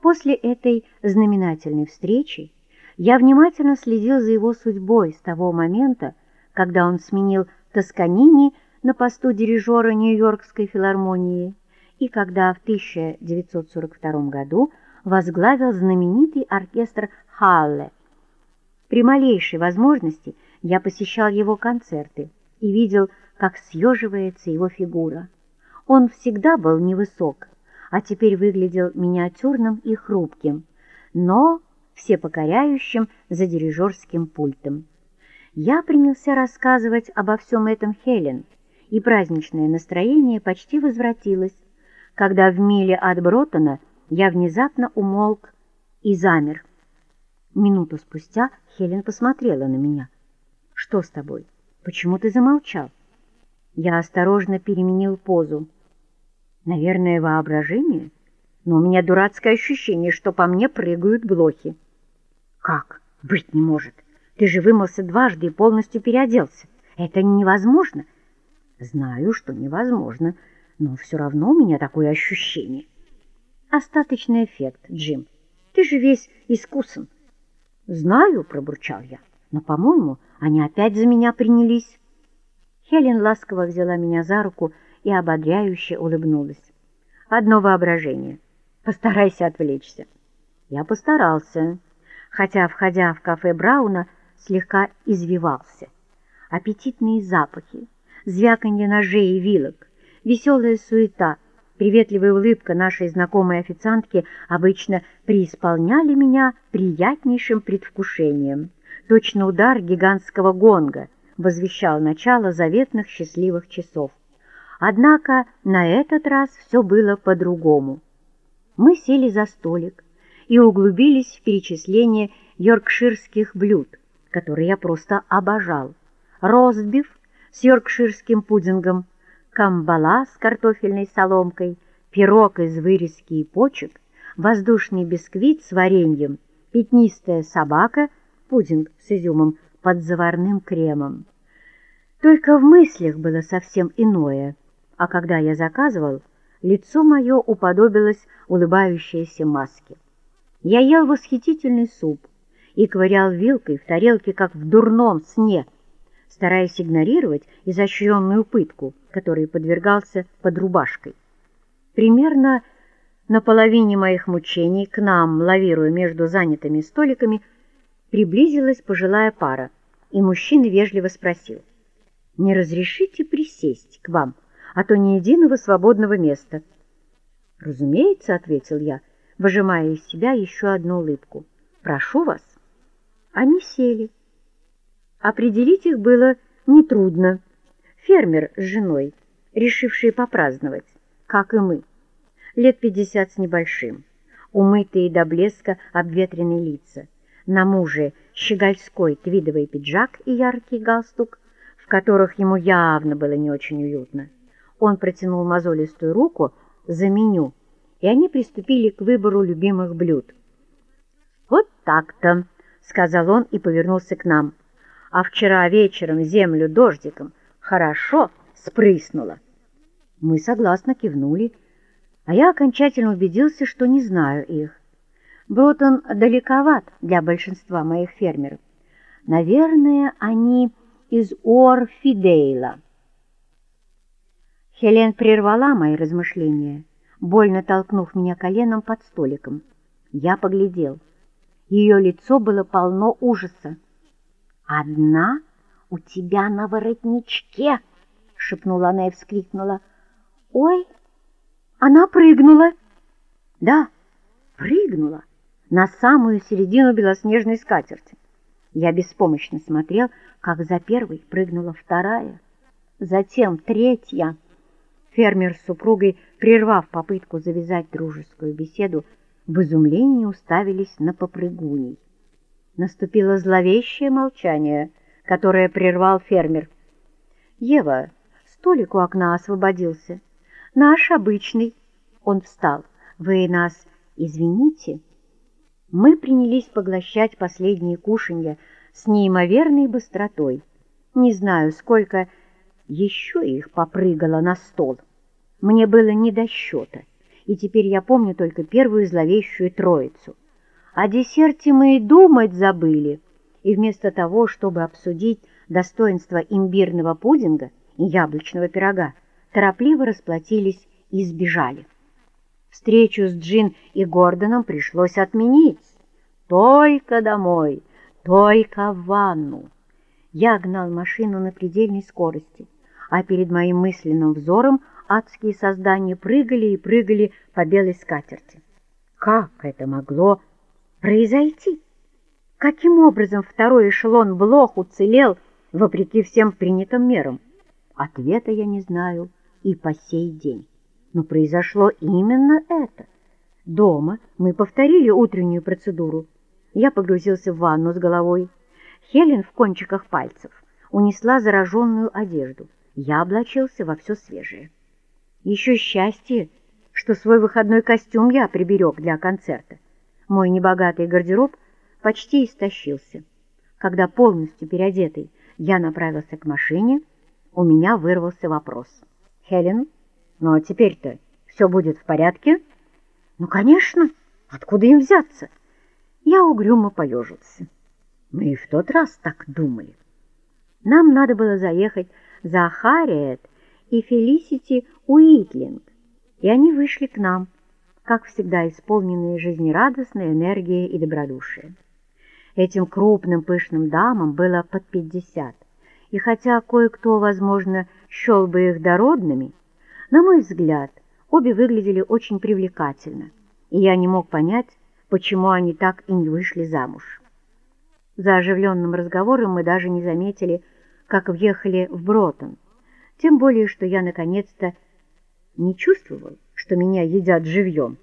После этой знаменательной встречи я внимательно следил за его судьбой с того момента, когда он сменил Тосканини на посту дирижера Нью-Йоркской филармонии и когда в 1942 году возглавил знаменитый оркестр Халле. При малейшей возможности я посещал его концерты и видел, как съеживается его фигура. Он всегда был невысок, а теперь выглядел миниатюрным и хрупким, но всепокоряющим за дирижерским пультом. Я принялся рассказывать обо всем этом Хелен, и праздничное настроение почти возвратилось, когда в миле от Бротона я внезапно умолк и замер. Минуту спустя Хелен посмотрела на меня. «Что с тобой? Почему ты замолчал?» Я осторожно переменил позу. Наверное, воображение, но у меня дурацкое ощущение, что по мне прыгают блохи. Как? Быть не может. Ты же вымылся дважды и полностью переоделся. Это невозможно. Знаю, что невозможно, но все равно у меня такое ощущение. Остаточный эффект, Джим. Ты же весь искусан. Знаю, пробурчал я, но, по-моему, они опять за меня принялись. Хелен ласково взяла меня за руку и ободряюще улыбнулась. Одно воображение. Постарайся отвлечься. Я постарался, хотя, входя в кафе Брауна, слегка извивался. Аппетитные запахи, звяканье ножей и вилок, веселая суета, приветливая улыбка нашей знакомой официантки обычно преисполняли меня приятнейшим предвкушением. Точно удар гигантского гонга возвещал начало заветных счастливых часов. Однако на этот раз все было по-другому. Мы сели за столик и углубились в перечисление йоркширских блюд, которые я просто обожал. Ростбиф с йоркширским пудингом, камбала с картофельной соломкой, пирог из вырезки и почек, воздушный бисквит с вареньем, пятнистая собака, пудинг с изюмом под заварным кремом. Только в мыслях было совсем иное — а когда я заказывал, лицо мое уподобилось улыбающейся маске. Я ел восхитительный суп и ковырял вилкой в тарелке, как в дурном сне, стараясь игнорировать изощренную пытку, которой подвергался под рубашкой. Примерно на половине моих мучений к нам, лавируя между занятыми столиками, приблизилась пожилая пара, и мужчина вежливо спросил, «Не разрешите присесть к вам?» А то ни единого свободного места. «Разумеется», — ответил я, выжимая из себя еще одну улыбку. «Прошу вас». Они сели. Определить их было нетрудно. Фермер с женой, решившие попраздновать, как и мы. Лет пятьдесят с небольшим, умытые до блеска обветренные лица. На муже щегольской твидовый пиджак и яркий галстук, в которых ему явно было не очень уютно. Он протянул мозолистую руку за меню, и они приступили к выбору любимых блюд. «Вот так-то», — сказал он и повернулся к нам. «А вчера вечером землю дождиком хорошо спрыснуло». Мы согласно кивнули, а я окончательно убедился, что не знаю их. Бротон далековат для большинства моих фермеров. Наверное, они из Орфидейла. Хелен прервала мои размышления, больно толкнув меня коленом под столиком. Я поглядел. Ее лицо было полно ужаса. «Одна у тебя на воротничке!» — шепнула она и вскрикнула. «Ой, она прыгнула!» «Да, прыгнула на самую середину белоснежной скатерти. Я беспомощно смотрел, как за первой прыгнула вторая, затем третья — Фермер с супругой, прервав попытку завязать дружескую беседу, в изумлении уставились на попрыгуней. Наступило зловещее молчание, которое прервал фермер. «Ева, столик у окна освободился. Наш обычный». Он встал. «Вы нас извините?» Мы принялись поглощать последние кушанья с неимоверной быстротой. Не знаю, сколько еще их попрыгало на стол. Мне было не до счета, и теперь я помню только первую зловещую троицу. О десерте мы и думать забыли, и вместо того, чтобы обсудить достоинство имбирного пудинга и яблочного пирога, торопливо расплатились и сбежали. Встречу с Джин и Гордоном пришлось отменить. Только домой, только в ванну. Я гнал машину на предельной скорости, а перед моим мысленным взором адские создания прыгали и прыгали по белой скатерти. Как это могло произойти? Каким образом второй эшелон Блох уцелел вопреки всем принятым мерам? Ответа я не знаю и по сей день. Но произошло именно это. Дома мы повторили утреннюю процедуру. Я погрузился в ванну с головой. Хелен в кончиках пальцев унесла зараженную одежду. Я облачился во все свежее. Еще счастье, что свой выходной костюм я приберег для концерта. Мой небогатый гардероб почти истощился. Когда полностью переодетый я направился к машине, у меня вырвался вопрос. «Хелен, ну а теперь-то все будет в порядке?» «Ну, конечно! Откуда им взяться?» Я угрюмо поежился. Мы и в тот раз так думали. Нам надо было заехать за Харриет и Фелисити Уитлинг, и они вышли к нам, как всегда исполненные жизнерадостной энергией и добродушия. Этим крупным пышным дамам было под пятьдесят, и хотя кое-кто, возможно, счел бы их дородными, на мой взгляд, обе выглядели очень привлекательно, и я не мог понять, почему они так и не вышли замуж. За оживленным разговором мы даже не заметили, как въехали в Бротон, тем более, что я наконец-то не чувствовал, что меня едят живьем.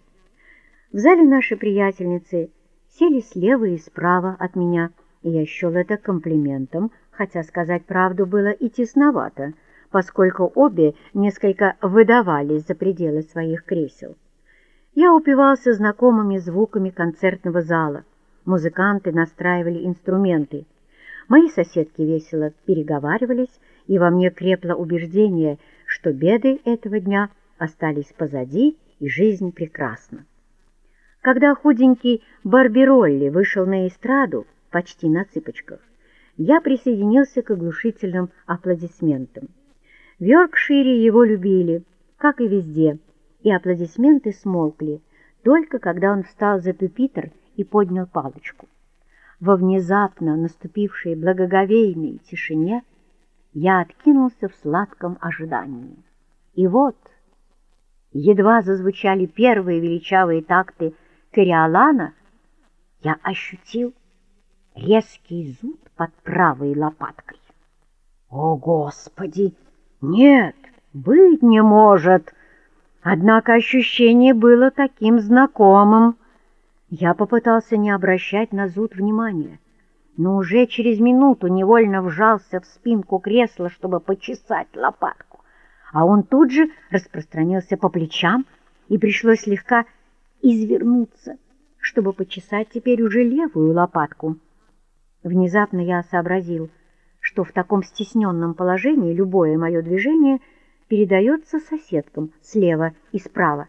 В зале наши приятельницы сели слева и справа от меня, и я счел это комплиментом, хотя сказать правду было и тесновато, поскольку обе несколько выдавались за пределы своих кресел. Я упивался знакомыми звуками концертного зала. Музыканты настраивали инструменты. Мои соседки весело переговаривались, и во мне крепло убеждение, что беды этого дня остались позади, и жизнь прекрасна. Когда худенький Барберолли вышел на эстраду, почти на цыпочках, я присоединился к оглушительным аплодисментам. В Йоркшире его любили, как и везде, и аплодисменты смолкли, только когда он встал за пюпитр и поднял палочку. Во внезапно наступившей благоговейной тишине я откинулся в сладком ожидании. И вот, едва зазвучали первые величавые такты Кориолана, я ощутил резкий зуд под правой лопаткой. О, Господи! Нет, быть не может! Однако ощущение было таким знакомым. Я попытался не обращать на зуд внимания, но уже через минуту невольно вжался в спинку кресла, чтобы почесать лопатку, а он тут же распространился по плечам, и пришлось слегка извернуться, чтобы почесать теперь уже левую лопатку. Внезапно я сообразил, что в таком стесненном положении любое мое движение передается соседкам слева и справа.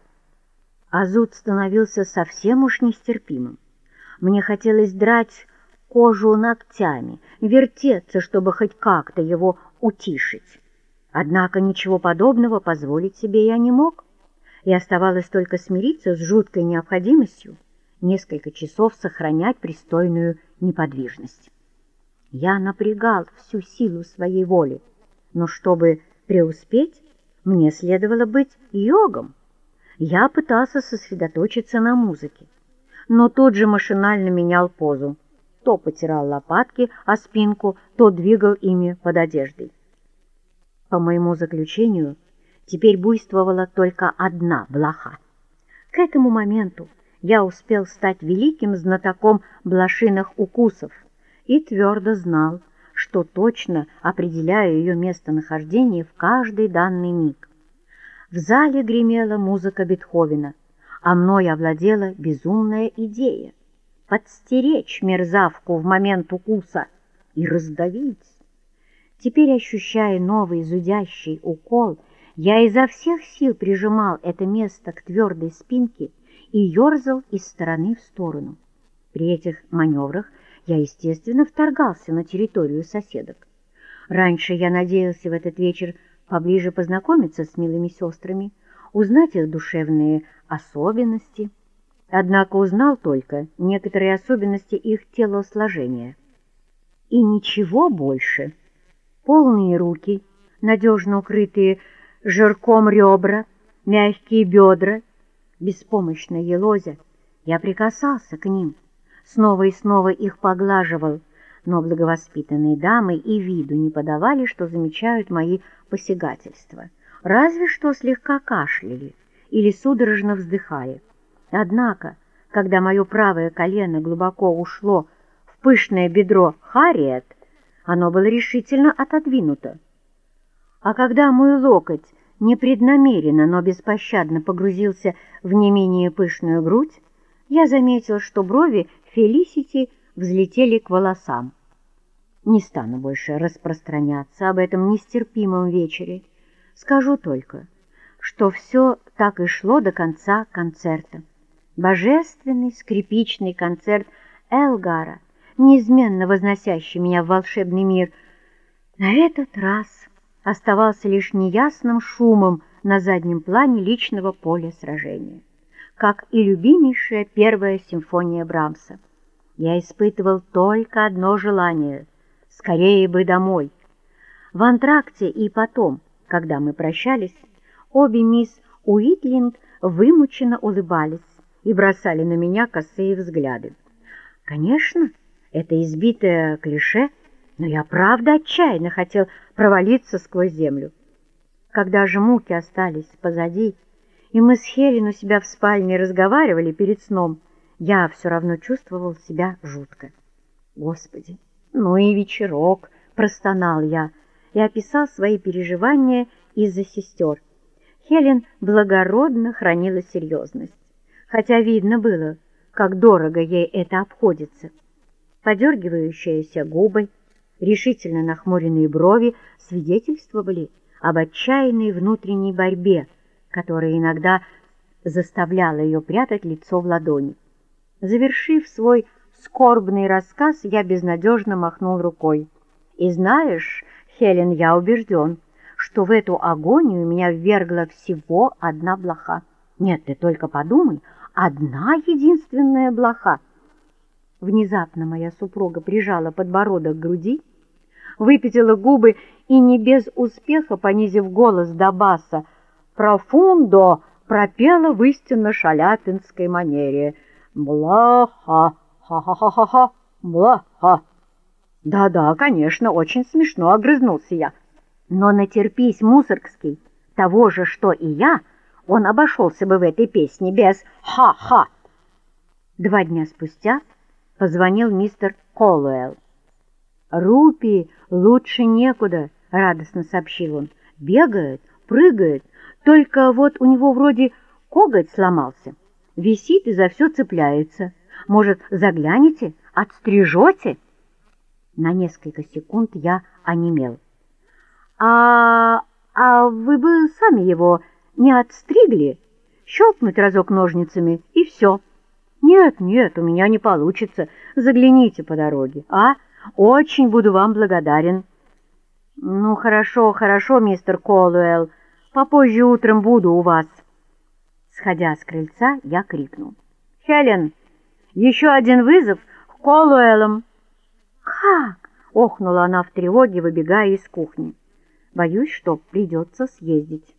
А зуд становился совсем уж нестерпимым. Мне хотелось драть кожу ногтями, вертеться, чтобы хоть как-то его утишить. Однако ничего подобного позволить себе я не мог, и оставалось только смириться с жуткой необходимостью несколько часов сохранять пристойную неподвижность. Я напрягал всю силу своей воли, но чтобы преуспеть, мне следовало быть йогом. Я пытался сосредоточиться на музыке, но тут же машинально менял позу. То потирал лопатки о спинку, то двигал ими под одеждой. По моему заключению, теперь буйствовала только одна блоха. К этому моменту я успел стать великим знатоком блошиных укусов и твердо знал, что точно определяю ее местонахождение в каждый данный миг. В зале гремела музыка Бетховена, а мной овладела безумная идея подстеречь мерзавку в момент укуса и раздавить. Теперь, ощущая новый зудящий укол, Я изо всех сил прижимал это место к твердой спинке и ерзал из стороны в сторону. При этих маневрах я, естественно, вторгался на территорию соседок. Раньше я надеялся в этот вечер поближе познакомиться с милыми сестрами, узнать их душевные особенности. Однако узнал только некоторые особенности их телосложения. И ничего больше. Полные руки, надежно укрытые жирком ребра, мягкие бедра, беспомощно елозя, я прикасался к ним, снова и снова их поглаживал, но благовоспитанные дамы и виду не подавали, что замечают мои посягательства, разве что слегка кашляли или судорожно вздыхали. Однако, когда мое правое колено глубоко ушло в пышное бедро Харриет, оно было решительно отодвинуто. А когда мой локоть непреднамеренно, но беспощадно погрузился в не менее пышную грудь, я заметил, что брови Фелисити взлетели к волосам. Не стану больше распространяться об этом нестерпимом вечере. Скажу только, что все так и шло до конца концерта. Божественный скрипичный концерт Элгара, неизменно возносящий меня в волшебный мир, на этот раз оставался лишь неясным шумом на заднем плане личного поля сражения, как и любимейшая первая симфония Брамса. Я испытывал только одно желание — скорее бы домой. В антракте и потом, когда мы прощались, обе мисс Уитлинг вымученно улыбались и бросали на меня косые взгляды. Конечно, это избитое клише, но я правда отчаянно хотел провалиться сквозь землю. Когда же муки остались позади, и мы с Хелен у себя в спальне разговаривали перед сном, я все равно чувствовал себя жутко. Господи, ну и вечерок, простонал я и описал свои переживания из-за сестер. Хелен благородно хранила серьезность, хотя видно было, как дорого ей это обходится. Подергивающиеся губы, решительно нахмуренные брови свидетельствовали об отчаянной внутренней борьбе, которая иногда заставляла ее прятать лицо в ладони. Завершив свой скорбный рассказ, я безнадежно махнул рукой. «И знаешь, Хелен, я убежден, что в эту агонию меня ввергла всего одна блоха. Нет, ты только подумай, одна единственная блоха!» Внезапно моя супруга прижала подбородок к груди, выпятила губы и не без успеха, понизив голос до баса, «Профундо!» пропела в истинно шаляпинской манере. «Блаха! Ха-ха-ха-ха! Блаха!» «Да-да, конечно, очень смешно», — огрызнулся я. «Но натерпись, Мусоргский, того же, что и я, он обошелся бы в этой песне без «ха-ха». Два дня спустя позвонил мистер Колуэлл. «Рупи лучше некуда», — радостно сообщил он. «Бегает, прыгает, только вот у него вроде коготь сломался. Висит и за все цепляется. Может, заглянете, отстрижете?» На несколько секунд я онемел. «А, а вы бы сами его не отстригли? Щелкнуть разок ножницами, и все». «Нет, нет, у меня не получится. Загляните по дороге, а? Очень буду вам благодарен». «Ну, хорошо, хорошо, мистер Колуэлл. Попозже утром буду у вас». Сходя с крыльца, я крикнул. «Хелен, еще один вызов к Колуэллам». «Как?» — охнула она в тревоге, выбегая из кухни. «Боюсь, что придется съездить.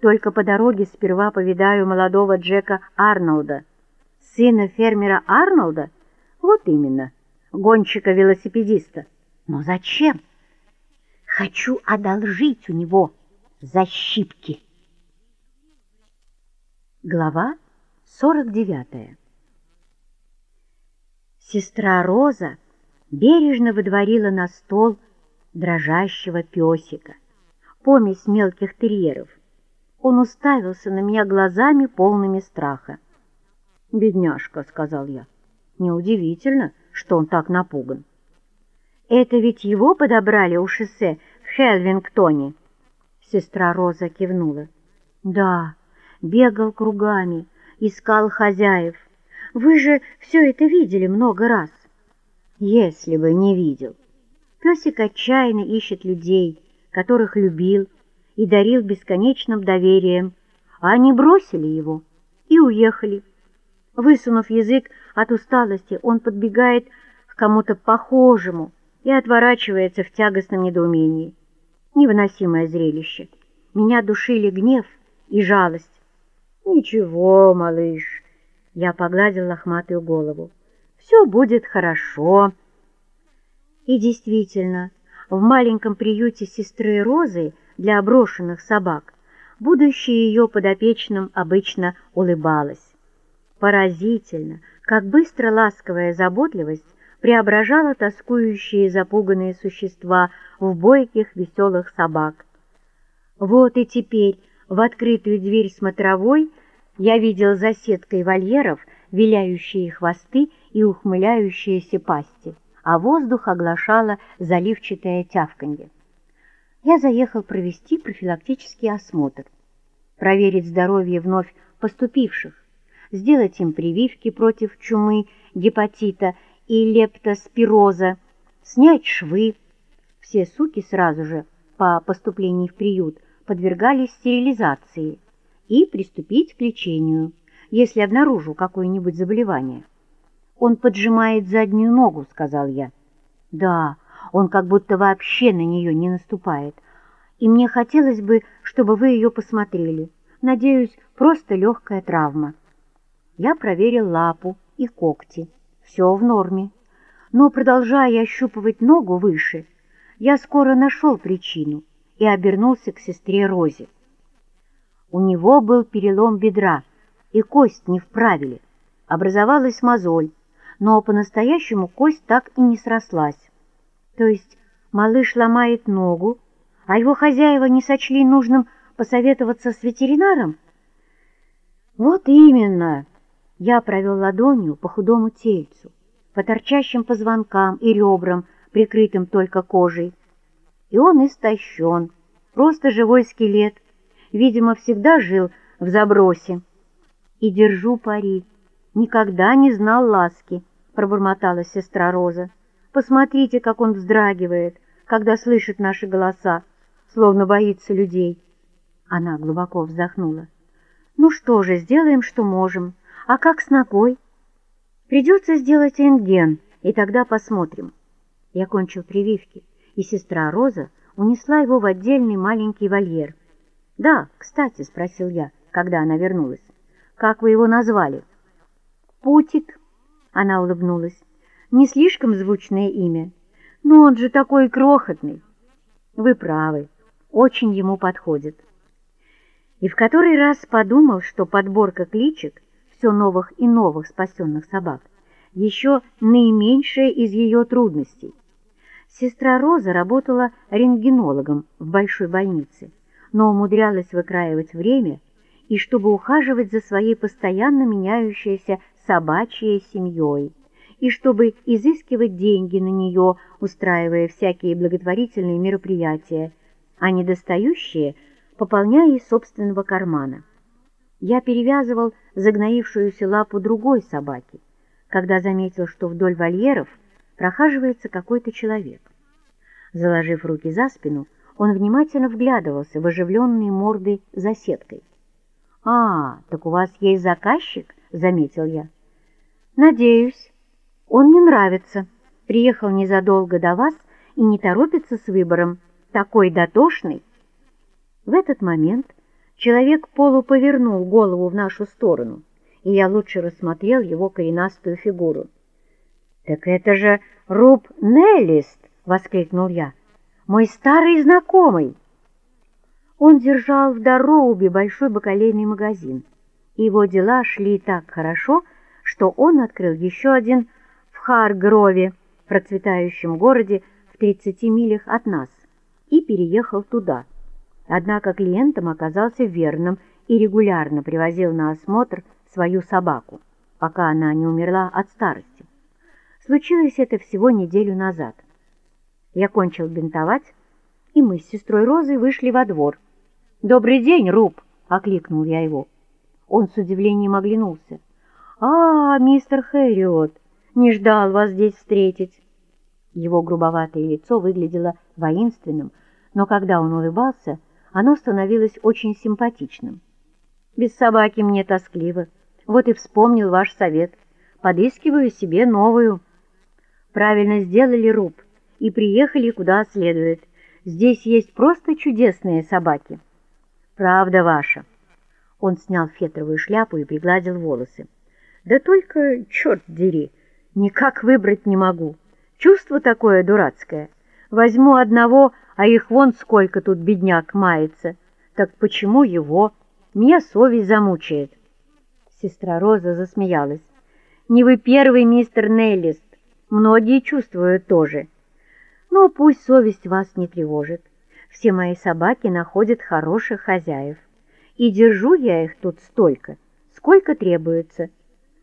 Только по дороге сперва повидаю молодого Джека Арнолда» сына фермера Арнолда? Вот именно, гонщика-велосипедиста. Но зачем? Хочу одолжить у него защипки. Глава 49 Сестра Роза бережно выдворила на стол дрожащего песика, помесь мелких терьеров. Он уставился на меня глазами, полными страха. «Бедняжка», — сказал я. «Неудивительно, что он так напуган». «Это ведь его подобрали у шоссе в Хелвингтоне?» Сестра Роза кивнула. Да, бегал кругами, искал хозяев. Вы же все это видели много раз. Если бы не видел. Песик отчаянно ищет людей, которых любил и дарил бесконечным доверием, а они бросили его и уехали. Высунув язык от усталости, он подбегает к кому-то похожему и отворачивается в тягостном недоумении. Невыносимое зрелище. Меня душили гнев и жалость. «Ничего, малыш», — я погладил лохматую голову, — «все будет хорошо». И действительно, в маленьком приюте сестры Розы для оброшенных собак будущее ее подопечным обычно улыбалось. Поразительно, как быстро ласковая заботливость преображала тоскующие запуганные существа в бойких веселых собак. Вот и теперь в открытую дверь смотровой я видел за сеткой вольеров виляющие хвосты и ухмыляющиеся пасти, а воздух оглашало заливчатое тявканье. Я заехал провести профилактический осмотр, проверить здоровье вновь поступивших, сделать им прививки против чумы, гепатита и лептоспироза, снять швы. Все суки сразу же по поступлении в приют подвергались стерилизации и приступить к лечению, если обнаружу какое-нибудь заболевание. «Он поджимает заднюю ногу», — сказал я. «Да, он как будто вообще на нее не наступает, и мне хотелось бы, чтобы вы ее посмотрели. Надеюсь, просто легкая травма». Я проверил лапу и когти. Все в норме. Но, продолжая ощупывать ногу выше, я скоро нашел причину и обернулся к сестре Розе. У него был перелом бедра, и кость не вправили. Образовалась мозоль, но по-настоящему кость так и не срослась. То есть малыш ломает ногу, а его хозяева не сочли нужным посоветоваться с ветеринаром? Вот именно. Я провел ладонью по худому тельцу, по торчащим позвонкам и ребрам, прикрытым только кожей. И он истощен, просто живой скелет, видимо, всегда жил в забросе. И держу пари, никогда не знал ласки, пробормотала сестра Роза. Посмотрите, как он вздрагивает, когда слышит наши голоса, словно боится людей. Она глубоко вздохнула. Ну что же, сделаем, что можем. А как с ногой? Придется сделать рентген, и тогда посмотрим. Я кончил прививки, и сестра Роза унесла его в отдельный маленький вольер. «Да, кстати», — спросил я, когда она вернулась, — «как вы его назвали?» «Путик», — она улыбнулась. «Не слишком звучное имя, но он же такой крохотный». «Вы правы, очень ему подходит». И в который раз подумал, что подборка кличек все новых и новых спасенных собак, еще наименьшая из ее трудностей. Сестра Роза работала рентгенологом в большой больнице, но умудрялась выкраивать время и чтобы ухаживать за своей постоянно меняющейся собачьей семьей, и чтобы изыскивать деньги на нее, устраивая всякие благотворительные мероприятия, а недостающие пополняя из собственного кармана. Я перевязывал загноившуюся лапу другой собаки, когда заметил, что вдоль вольеров прохаживается какой-то человек. Заложив руки за спину, он внимательно вглядывался в оживленные морды за сеткой. «А, так у вас есть заказчик?» — заметил я. «Надеюсь. Он не нравится. Приехал незадолго до вас и не торопится с выбором. Такой дотошный». В этот момент Человек полуповернул голову в нашу сторону, и я лучше рассмотрел его коренастую фигуру. «Так это же Руб Неллист!» — воскликнул я. «Мой старый знакомый!» Он держал в Дороубе большой бакалейный магазин, его дела шли так хорошо, что он открыл еще один в Харгрове, процветающем городе в 30 милях от нас, и переехал туда. Однако клиентом оказался верным и регулярно привозил на осмотр свою собаку, пока она не умерла от старости. Случилось это всего неделю назад. Я кончил бинтовать, и мы с сестрой Розой вышли во двор, «Добрый день, Руб!» — окликнул я его. Он с удивлением оглянулся. «А, мистер Хэриот, не ждал вас здесь встретить!» Его грубоватое лицо выглядело воинственным, но когда он улыбался, оно становилось очень симпатичным. «Без собаки мне тоскливо. Вот и вспомнил ваш совет. Подыскиваю себе новую». «Правильно сделали, Руб, и приехали куда следует. Здесь есть просто чудесные собаки». «Правда ваша». Он снял фетровую шляпу и пригладил волосы. «Да только, черт дери, никак выбрать не могу». Чувство такое дурацкое. Возьму одного, а их вон сколько тут бедняк мается. Так почему его? Меня совесть замучает. Сестра Роза засмеялась. Не вы первый, мистер Неллист. Многие чувствуют тоже. Но пусть совесть вас не тревожит. Все мои собаки находят хороших хозяев. И держу я их тут столько, сколько требуется.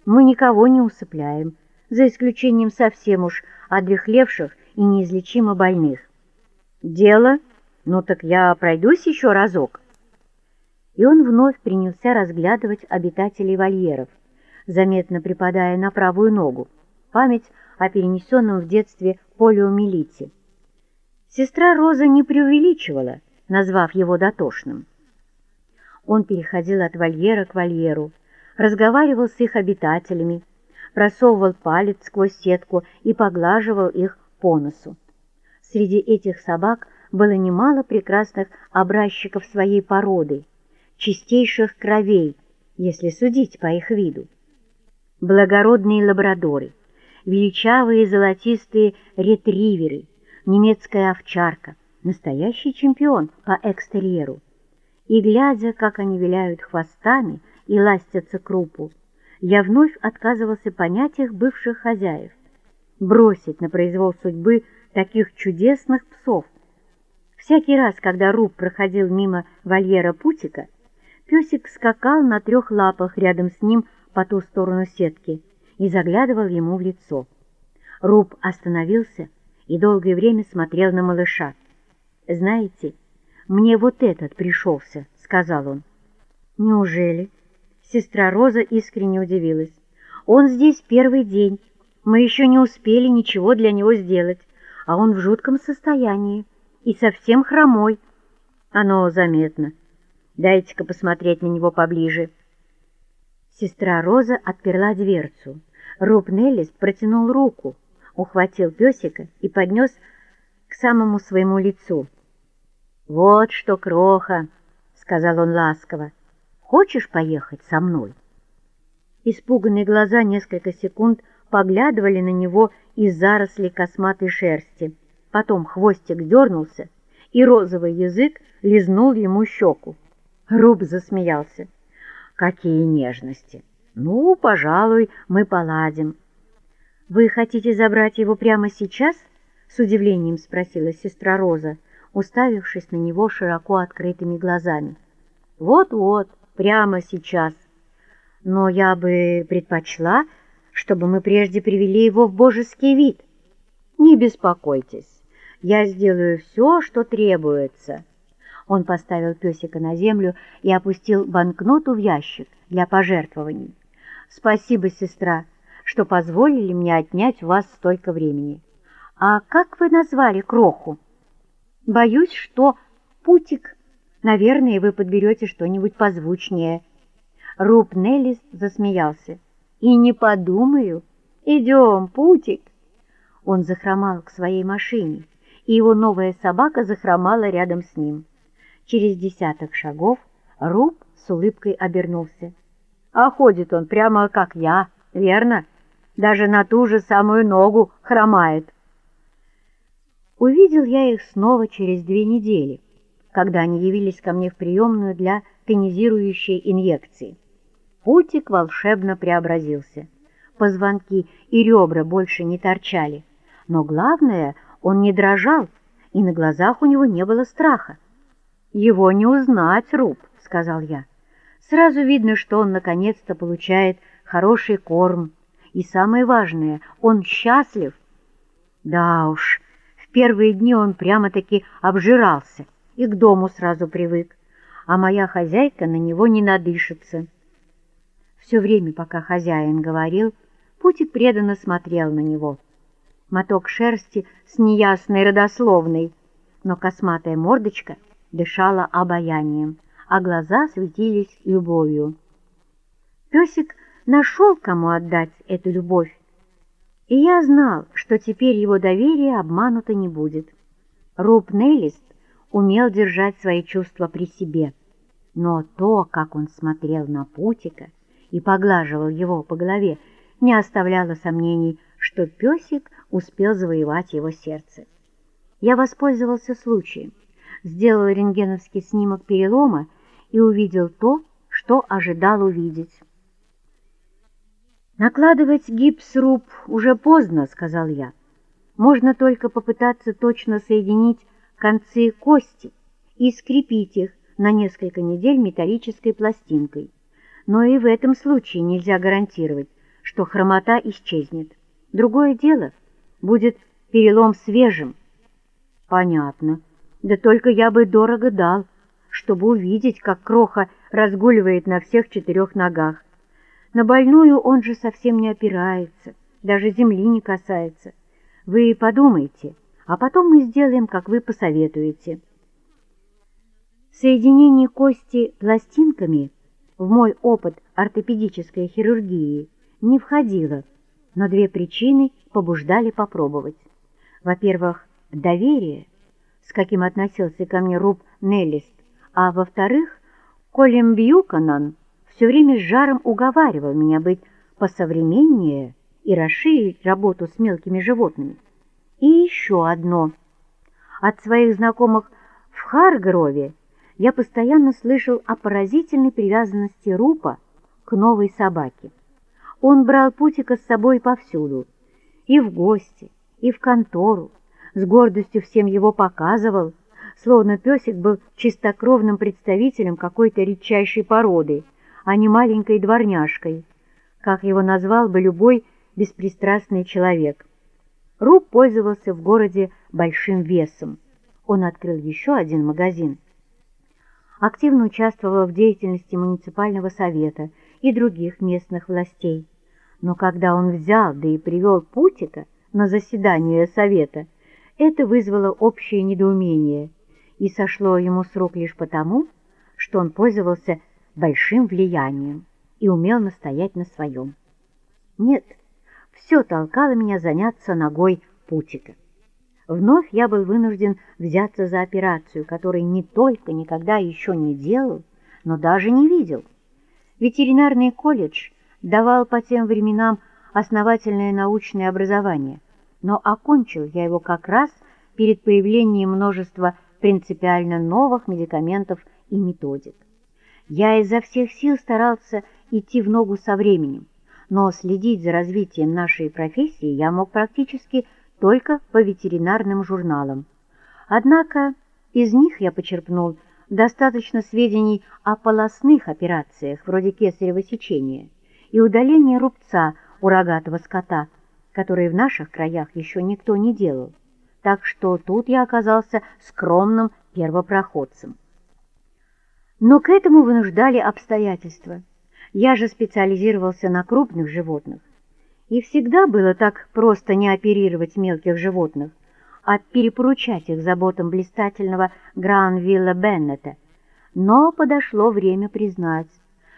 Мы никого не усыпляем, за исключением совсем уж одрехлевших и неизлечимо больных. «Дело? Ну так я пройдусь еще разок». И он вновь принялся разглядывать обитателей вольеров, заметно припадая на правую ногу, память о перенесенном в детстве полиомиелите. Сестра Роза не преувеличивала, назвав его дотошным. Он переходил от вольера к вольеру, разговаривал с их обитателями, просовывал палец сквозь сетку и поглаживал их по носу. Среди этих собак было немало прекрасных образчиков своей породы, чистейших кровей, если судить по их виду. Благородные лабрадоры, величавые золотистые ретриверы, немецкая овчарка, настоящий чемпион по экстерьеру. И глядя, как они виляют хвостами и ластятся крупу, я вновь отказывался понять их бывших хозяев, бросить на произвол судьбы таких чудесных псов. Всякий раз, когда Руб проходил мимо вольера Путика, песик скакал на трех лапах рядом с ним по ту сторону сетки и заглядывал ему в лицо. Руб остановился и долгое время смотрел на малыша. «Знаете, мне вот этот пришелся», — сказал он. «Неужели?» Сестра Роза искренне удивилась. «Он здесь первый день. Мы еще не успели ничего для него сделать, а он в жутком состоянии и совсем хромой. Оно заметно. Дайте-ка посмотреть на него поближе». Сестра Роза отперла дверцу. Роб Неллис протянул руку, ухватил песика и поднес к самому своему лицу. «Вот что, кроха!» — сказал он ласково. Хочешь поехать со мной?» Испуганные глаза несколько секунд поглядывали на него из зарослей косматой шерсти. Потом хвостик дернулся, и розовый язык лизнул ему щеку. Руб засмеялся. «Какие нежности! Ну, пожалуй, мы поладим». «Вы хотите забрать его прямо сейчас?» — с удивлением спросила сестра Роза, уставившись на него широко открытыми глазами. «Вот-вот», прямо сейчас. Но я бы предпочла, чтобы мы прежде привели его в божеский вид. Не беспокойтесь, я сделаю все, что требуется. Он поставил песика на землю и опустил банкноту в ящик для пожертвований. Спасибо, сестра, что позволили мне отнять у вас столько времени. А как вы назвали кроху? Боюсь, что Путик Наверное, вы подберете что-нибудь позвучнее. Руб Неллис засмеялся. И не подумаю. Идем, Путик. Он захромал к своей машине, и его новая собака захромала рядом с ним. Через десяток шагов Руб с улыбкой обернулся. А ходит он прямо как я, верно? Даже на ту же самую ногу хромает. Увидел я их снова через две недели когда они явились ко мне в приемную для тонизирующей инъекции. Путик волшебно преобразился. Позвонки и ребра больше не торчали. Но главное, он не дрожал, и на глазах у него не было страха. «Его не узнать, Руб», — сказал я. «Сразу видно, что он наконец-то получает хороший корм. И самое важное, он счастлив». Да уж, в первые дни он прямо-таки обжирался и к дому сразу привык. а моя хозяйка на него не надышится. Все время, пока хозяин говорил, Путик преданно смотрел на него. Моток шерсти с неясной родословной, но косматая мордочка дышала обаянием, а глаза светились любовью. Песик нашел, кому отдать эту любовь, и я знал, что теперь его доверие обмануто не будет. Руб Неллист умел держать свои чувства при себе, но то, как он смотрел на Путика и поглаживал его по голове, не оставляло сомнений, что песик успел завоевать его сердце. Я воспользовался случаем, сделал рентгеновский снимок перелома и увидел то, что ожидал увидеть. «Накладывать гипс-руб уже поздно», — сказал я. «Можно только попытаться точно соединить концы кости и скрепить их на несколько недель металлической пластинкой. Но и в этом случае нельзя гарантировать, что хромота исчезнет. Другое дело будет перелом свежим». «Понятно. Да только я бы дорого дал, чтобы увидеть, как кроха разгуливает на всех четырех ногах. На больную он же совсем не опирается, даже земли не касается. Вы подумайте, а потом мы сделаем, как вы посоветуете. Соединение кости пластинками в мой опыт ортопедической хирургии не входило, но две причины побуждали попробовать. Во-первых, доверие, с каким относился ко мне Руб Неллист, а во-вторых, Колем Бьюканан все время с жаром уговаривал меня быть посовременнее и расширить работу с мелкими животными. И еще одно. От своих знакомых в Харгрове я постоянно слышал о поразительной привязанности Рупа к новой собаке. Он брал Путика с собой повсюду, и в гости, и в контору, с гордостью всем его показывал, словно песик был чистокровным представителем какой-то редчайшей породы — а не маленькой дворняжкой, как его назвал бы любой беспристрастный человек. Руб пользовался в городе большим весом. Он открыл еще один магазин. Активно участвовал в деятельности муниципального совета и других местных властей. Но когда он взял, да и привел Путика на заседание совета, это вызвало общее недоумение и сошло ему с рук лишь потому, что он пользовался большим влиянием и умел настоять на своем. Нет, все толкало меня заняться ногой Путика. Вновь я был вынужден взяться за операцию, которую не только никогда еще не делал, но даже не видел. Ветеринарный колледж давал по тем временам основательное научное образование, но окончил я его как раз перед появлением множества принципиально новых медикаментов и методик. Я изо всех сил старался идти в ногу со временем, но следить за развитием нашей профессии я мог практически только по ветеринарным журналам. Однако из них я почерпнул достаточно сведений о полостных операциях, вроде кесарево сечения, и удаления рубца у рогатого скота, которые в наших краях еще никто не делал. Так что тут я оказался скромным первопроходцем. Но к этому вынуждали обстоятельства. Я же специализировался на крупных животных. И всегда было так просто не оперировать мелких животных, а перепоручать их заботам блистательного Гранвилла Беннета. Но подошло время признать,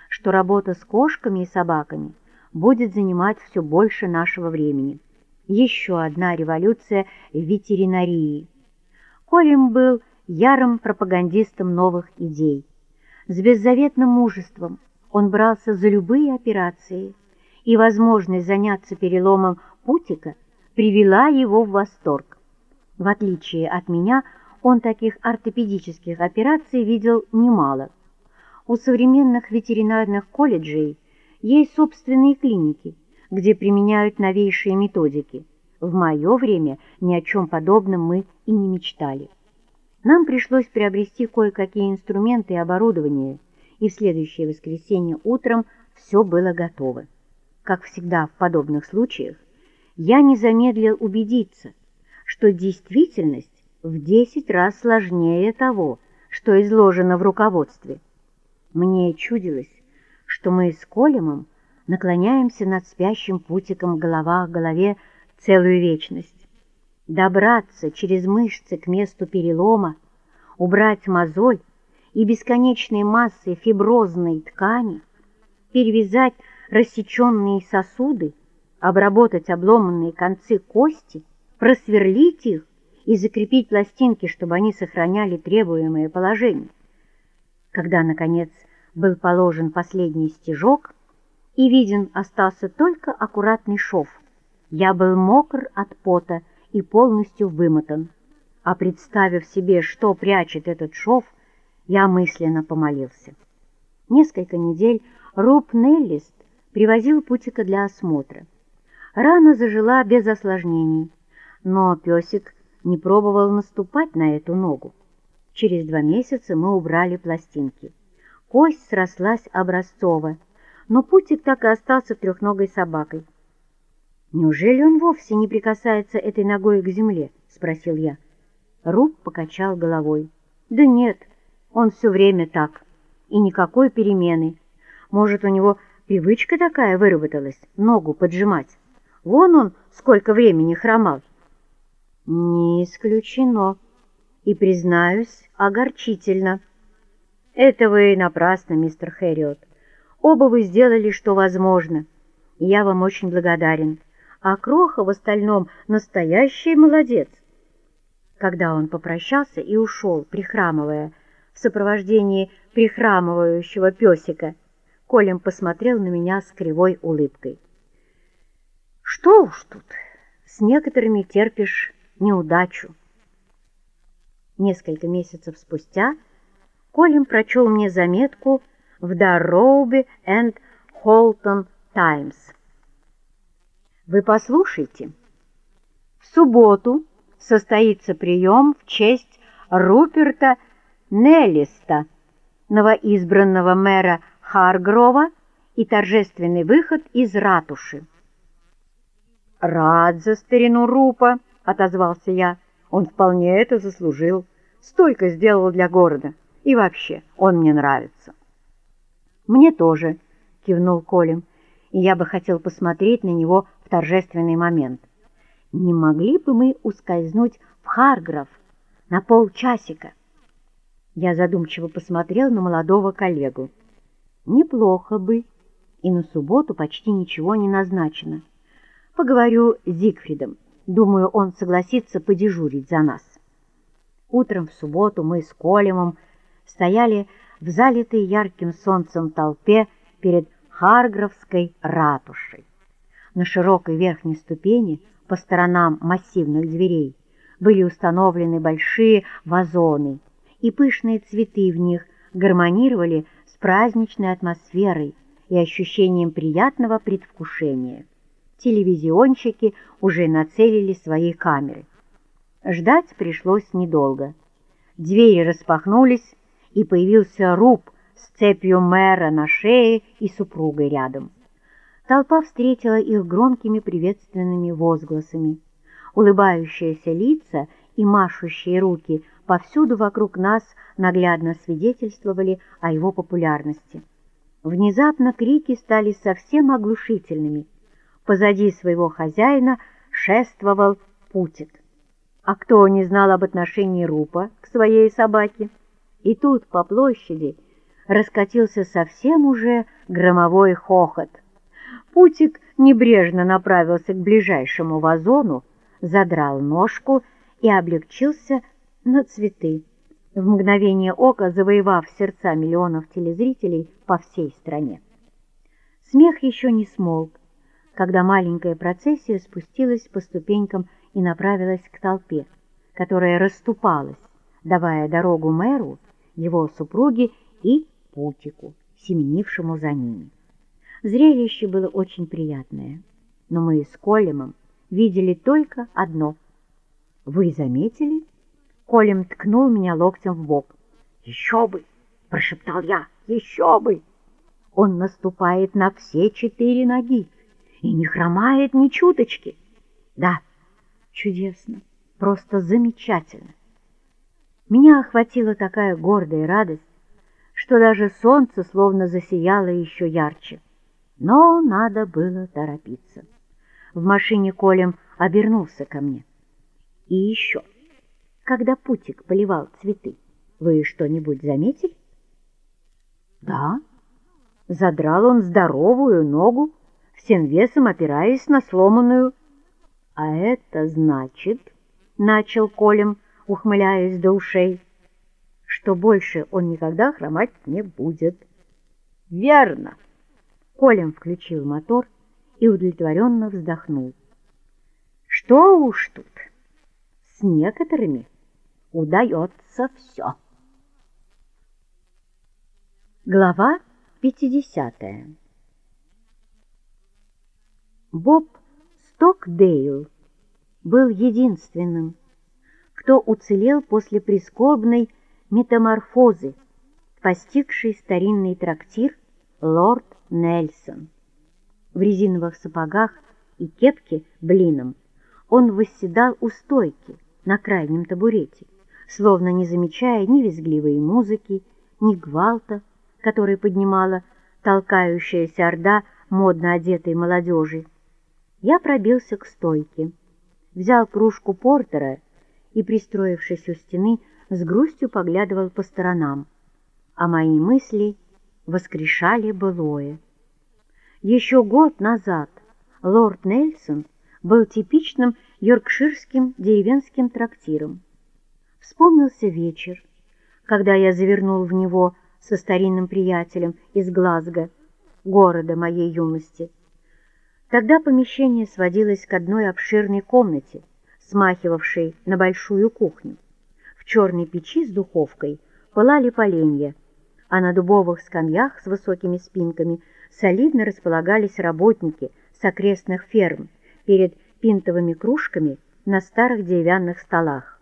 что работа с кошками и собаками будет занимать все больше нашего времени. Еще одна революция в ветеринарии. Колем был ярым пропагандистом новых идей. С беззаветным мужеством он брался за любые операции, и возможность заняться переломом путика привела его в восторг. В отличие от меня, он таких ортопедических операций видел немало. У современных ветеринарных колледжей есть собственные клиники, где применяют новейшие методики. В мое время ни о чем подобном мы и не мечтали. Нам пришлось приобрести кое-какие инструменты и оборудование, и в следующее воскресенье утром все было готово. Как всегда в подобных случаях, я не замедлил убедиться, что действительность в 10 раз сложнее того, что изложено в руководстве. Мне чудилось, что мы с Колемом наклоняемся над спящим путиком голова к голове целую вечность. Добраться через мышцы к месту перелома, убрать мозоль и бесконечные массы фиброзной ткани, перевязать рассеченные сосуды, обработать обломанные концы кости, просверлить их и закрепить пластинки, чтобы они сохраняли требуемое положение. Когда, наконец, был положен последний стежок, и виден остался только аккуратный шов, я был мокр от пота и полностью вымотан. А представив себе, что прячет этот шов, я мысленно помолился. Несколько недель Руб Неллист привозил Путика для осмотра. Рана зажила без осложнений, но песик не пробовал наступать на эту ногу. Через два месяца мы убрали пластинки. Кость срослась образцово, но Путик так и остался трехногой собакой. «Неужели он вовсе не прикасается этой ногой к земле?» — спросил я. Руб покачал головой. «Да нет, он все время так, и никакой перемены. Может, у него привычка такая выработалась, ногу поджимать. Вон он сколько времени хромал». «Не исключено. И, признаюсь, огорчительно». «Это вы напрасно, мистер Хэриот. Оба вы сделали, что возможно, я вам очень благодарен» а Кроха в остальном настоящий молодец. Когда он попрощался и ушел, прихрамывая, в сопровождении прихрамывающего песика, Колем посмотрел на меня с кривой улыбкой. «Что уж тут, с некоторыми терпишь неудачу». Несколько месяцев спустя Колем прочел мне заметку в Roby and Holton Times. Вы послушайте. В субботу состоится прием в честь Руперта Неллиста, новоизбранного мэра Харгрова, и торжественный выход из ратуши. «Рад за старину Рупа», — отозвался я. «Он вполне это заслужил. Столько сделал для города. И вообще, он мне нравится». «Мне тоже», — кивнул Колем, и я бы хотел посмотреть на него торжественный момент. Не могли бы мы ускользнуть в Харграф на полчасика? Я задумчиво посмотрел на молодого коллегу. Неплохо бы, и на субботу почти ничего не назначено. Поговорю с Зигфридом. Думаю, он согласится подежурить за нас. Утром в субботу мы с Колемом стояли в залитой ярким солнцем толпе перед Харграфской ратушей. На широкой верхней ступени по сторонам массивных дверей были установлены большие вазоны, и пышные цветы в них гармонировали с праздничной атмосферой и ощущением приятного предвкушения. Телевизионщики уже нацелили свои камеры. Ждать пришлось недолго. Двери распахнулись, и появился Руб с цепью мэра на шее и супругой рядом. Толпа встретила их громкими приветственными возгласами. Улыбающиеся лица и машущие руки повсюду вокруг нас наглядно свидетельствовали о его популярности. Внезапно крики стали совсем оглушительными. Позади своего хозяина шествовал Путик. А кто не знал об отношении Рупа к своей собаке? И тут по площади раскатился совсем уже громовой хохот. Путик небрежно направился к ближайшему вазону, задрал ножку и облегчился на цветы, в мгновение ока завоевав сердца миллионов телезрителей по всей стране. Смех еще не смолк, когда маленькая процессия спустилась по ступенькам и направилась к толпе, которая расступалась, давая дорогу мэру, его супруге и Путику, семенившему за ними. Зрелище было очень приятное, но мы с Колемом видели только одно. «Вы заметили?» Колем ткнул меня локтем в бок. «Еще бы!» — прошептал я. «Еще бы!» Он наступает на все четыре ноги и не хромает ни чуточки. Да, чудесно, просто замечательно. Меня охватила такая гордая радость, что даже солнце словно засияло еще ярче. Но надо было торопиться. В машине Колем обернулся ко мне. И еще, когда Путик поливал цветы, вы что-нибудь заметили? Да, задрал он здоровую ногу, всем весом опираясь на сломанную. А это значит, — начал Колем, ухмыляясь до ушей, — что больше он никогда хромать не будет. Верно. Колем включил мотор и удовлетворенно вздохнул. Что уж тут, с некоторыми удается все. Глава 50 Боб Стокдейл был единственным, кто уцелел после прискорбной метаморфозы, постигшей старинный трактир «Лорд Нельсон». В резиновых сапогах и кепке блином он восседал у стойки на крайнем табурете, словно не замечая ни визгливой музыки, ни гвалта, который поднимала толкающаяся орда модно одетой молодежи. Я пробился к стойке, взял кружку портера и, пристроившись у стены, с грустью поглядывал по сторонам, а мои мысли воскрешали былое. Еще год назад лорд Нельсон был типичным йоркширским деревенским трактиром. Вспомнился вечер, когда я завернул в него со старинным приятелем из Глазго, города моей юности. Тогда помещение сводилось к одной обширной комнате, смахивавшей на большую кухню. В черной печи с духовкой пылали поленья, а на дубовых скамьях с высокими спинками солидно располагались работники с окрестных ферм перед пинтовыми кружками на старых деревянных столах.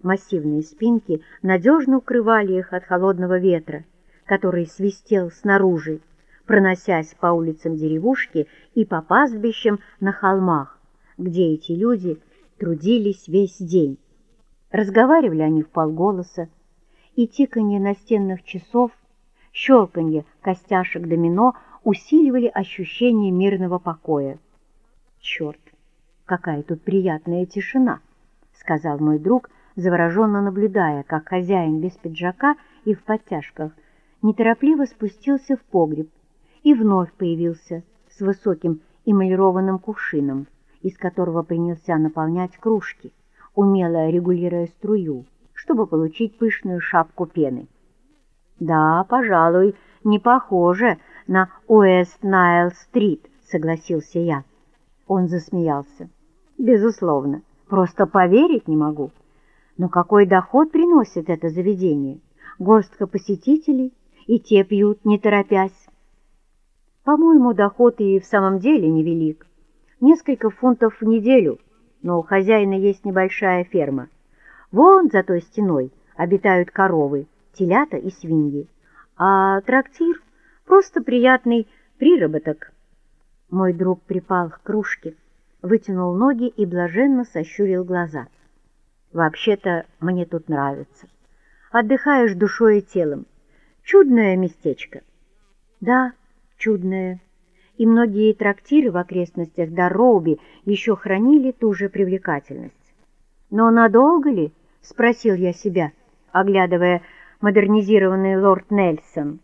Массивные спинки надежно укрывали их от холодного ветра, который свистел снаружи, проносясь по улицам деревушки и по пастбищам на холмах, где эти люди трудились весь день. Разговаривали они в полголоса, и тиканье настенных часов, щелканье костяшек домино усиливали ощущение мирного покоя. «Черт, какая тут приятная тишина!» — сказал мой друг, завороженно наблюдая, как хозяин без пиджака и в подтяжках неторопливо спустился в погреб и вновь появился с высоким эмалированным кувшином, из которого принялся наполнять кружки, умело регулируя струю, чтобы получить пышную шапку пены. «Да, пожалуй, не похоже на Уэст-Найл-стрит», — согласился я. Он засмеялся. «Безусловно, просто поверить не могу». Но какой доход приносит это заведение? Горстка посетителей, и те пьют, не торопясь. По-моему, доход и в самом деле невелик. Несколько фунтов в неделю, но у хозяина есть небольшая ферма. Вон за той стеной обитают коровы, телята и свиньи. А трактир — просто приятный приработок. Мой друг припал к кружке, вытянул ноги и блаженно сощурил глаза. Вообще-то мне тут нравится. Отдыхаешь душой и телом. Чудное местечко. Да, чудное. И многие трактиры в окрестностях Дарроуби еще хранили ту же привлекательность. Но надолго ли? Спросил я себя, оглядывая модернизированный лорд Нельсон.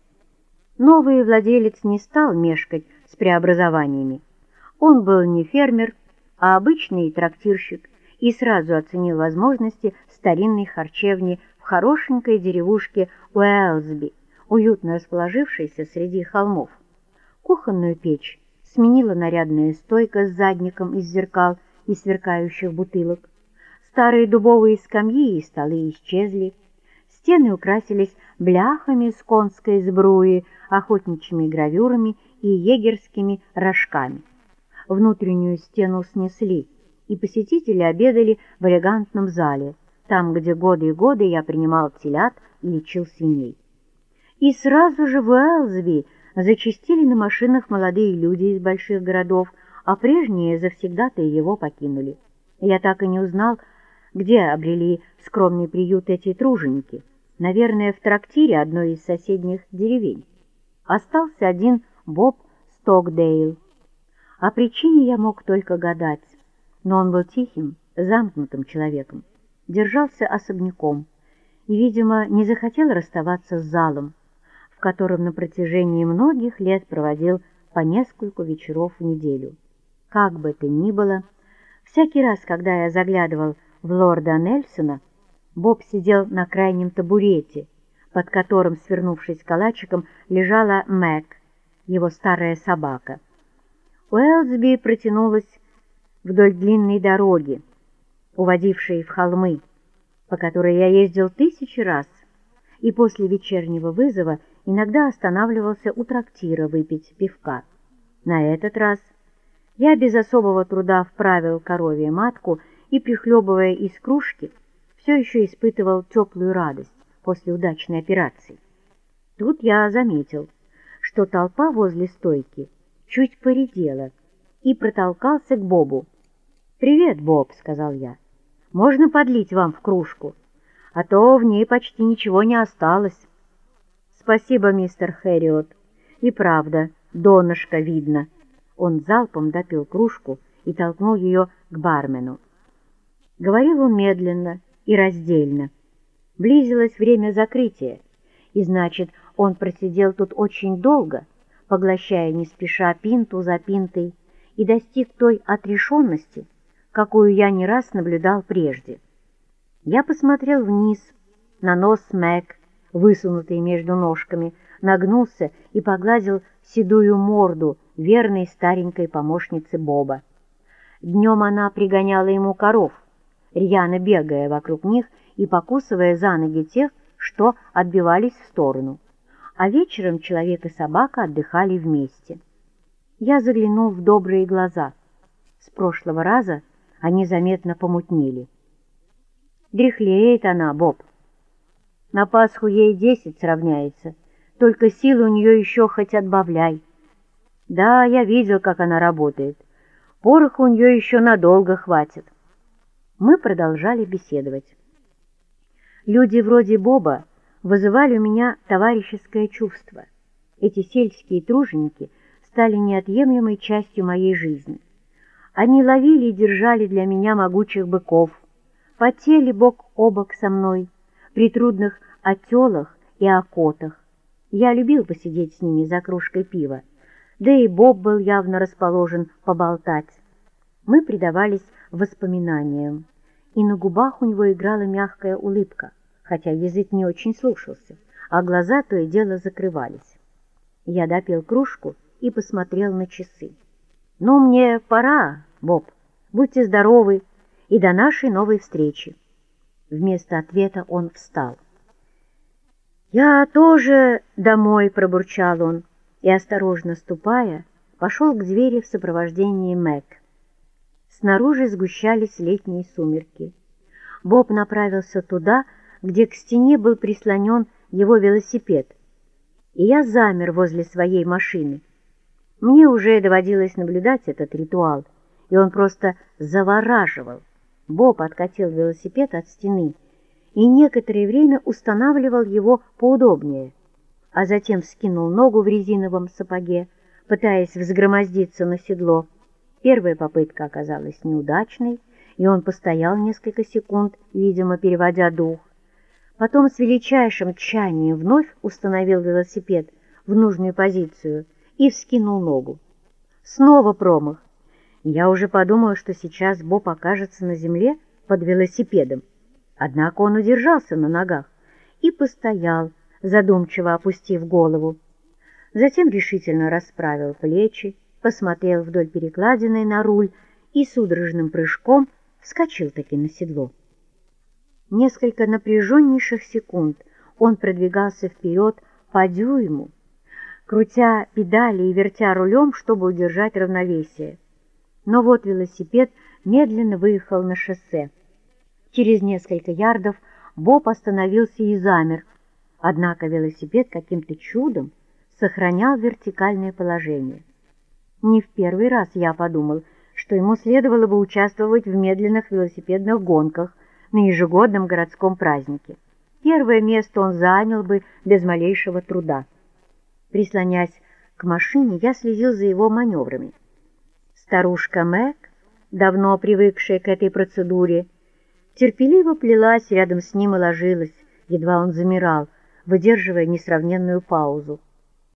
Новый владелец не стал мешкать с преобразованиями. Он был не фермер, а обычный трактирщик, и сразу оценил возможности старинной харчевни в хорошенькой деревушке Уэлсби, уютно расположившейся среди холмов. Кухонную печь сменила нарядная стойка с задником из зеркал и сверкающих бутылок. Старые дубовые скамьи и столы исчезли. Стены украсились бляхами с конской сбруи, охотничьими гравюрами и егерскими рожками. Внутреннюю стену снесли, и посетители обедали в элегантном зале, там, где годы и годы я принимал телят и лечил свиней. И сразу же в Уэлсби зачастили на машинах молодые люди из больших городов, а прежние завсегда-то его покинули. Я так и не узнал, Где обрели скромный приют эти труженики? Наверное, в трактире одной из соседних деревень. Остался один Боб Стокдейл. О причине я мог только гадать, но он был тихим, замкнутым человеком, держался особняком и, видимо, не захотел расставаться с залом, котором на протяжении многих лет проводил по нескольку вечеров в неделю. Как бы то ни было, всякий раз, когда я заглядывал в лорда Нельсона, Боб сидел на крайнем табурете, под которым, свернувшись калачиком, лежала Мэг, его старая собака. Уэлсби протянулась вдоль длинной дороги, уводившей в холмы, по которой я ездил тысячи раз, и после вечернего вызова иногда останавливался у трактира выпить пивка. На этот раз я без особого труда вправил коровье матку и, прихлебывая из кружки, все еще испытывал теплую радость после удачной операции. Тут я заметил, что толпа возле стойки чуть поредела и протолкался к Бобу. «Привет, Боб», — сказал я. «Можно подлить вам в кружку, а то в ней почти ничего не осталось». «Спасибо, мистер Хэриот. И правда, донышко видно». Он залпом допил кружку и толкнул ее к бармену. Говорил он медленно и раздельно. Близилось время закрытия, и значит, он просидел тут очень долго, поглощая не спеша пинту за пинтой, и достиг той отрешенности, какую я не раз наблюдал прежде. Я посмотрел вниз, на нос Мэг, высунутый между ножками, нагнулся и погладил седую морду верной старенькой помощницы Боба. Днем она пригоняла ему коров, рьяно бегая вокруг них и покусывая за ноги тех, что отбивались в сторону. А вечером человек и собака отдыхали вместе. Я заглянул в добрые глаза. С прошлого раза они заметно помутнели. Дряхлеет она, Боб. На Пасху ей десять сравняется, только силы у нее еще хоть отбавляй. Да, я видел, как она работает. Пороха у нее еще надолго хватит. Мы продолжали беседовать. Люди вроде Боба вызывали у меня товарищеское чувство. Эти сельские труженики стали неотъемлемой частью моей жизни. Они ловили и держали для меня могучих быков, потели бок о бок со мной при трудных отелах и окотах. Я любил посидеть с ними за кружкой пива, да и Боб был явно расположен поболтать. Мы предавались воспоминаниям, и на губах у него играла мягкая улыбка, хотя язык не очень слушался, а глаза то и дело закрывались. Я допил кружку и посмотрел на часы. «Ну, мне пора, Боб. Будьте здоровы и до нашей новой встречи». Вместо ответа он встал. «Я тоже домой», — пробурчал он, и, осторожно ступая, пошел к двери в сопровождении Мэг. Снаружи сгущались летние сумерки. Боб направился туда, где к стене был прислонен его велосипед, и я замер возле своей машины. Мне уже доводилось наблюдать этот ритуал, и он просто завораживал. Боб откатил велосипед от стены и некоторое время устанавливал его поудобнее, а затем скинул ногу в резиновом сапоге, пытаясь взгромоздиться на седло. Первая попытка оказалась неудачной, и он постоял несколько секунд, видимо, переводя дух. Потом с величайшим тщанием вновь установил велосипед в нужную позицию и вскинул ногу. Снова промах. Я уже подумал, что сейчас Боб окажется на земле под велосипедом. Однако он удержался на ногах и постоял, задумчиво опустив голову. Затем решительно расправил плечи, посмотрел вдоль перекладины на руль и судорожным прыжком вскочил-таки на седло. Несколько напряженнейших секунд он продвигался вперед по дюйму, крутя педали и вертя рулем, чтобы удержать равновесие. Но вот велосипед медленно выехал на шоссе. Через несколько ярдов Боб остановился и замер, однако велосипед каким-то чудом сохранял вертикальное положение. Не в первый раз я подумал, что ему следовало бы участвовать в медленных велосипедных гонках, на ежегодном городском празднике. Первое место он занял бы без малейшего труда. Прислонясь к машине, я следил за его маневрами. Старушка Мэг, давно привыкшая к этой процедуре, терпеливо плелась рядом с ним и ложилась, едва он замирал, выдерживая несравненную паузу.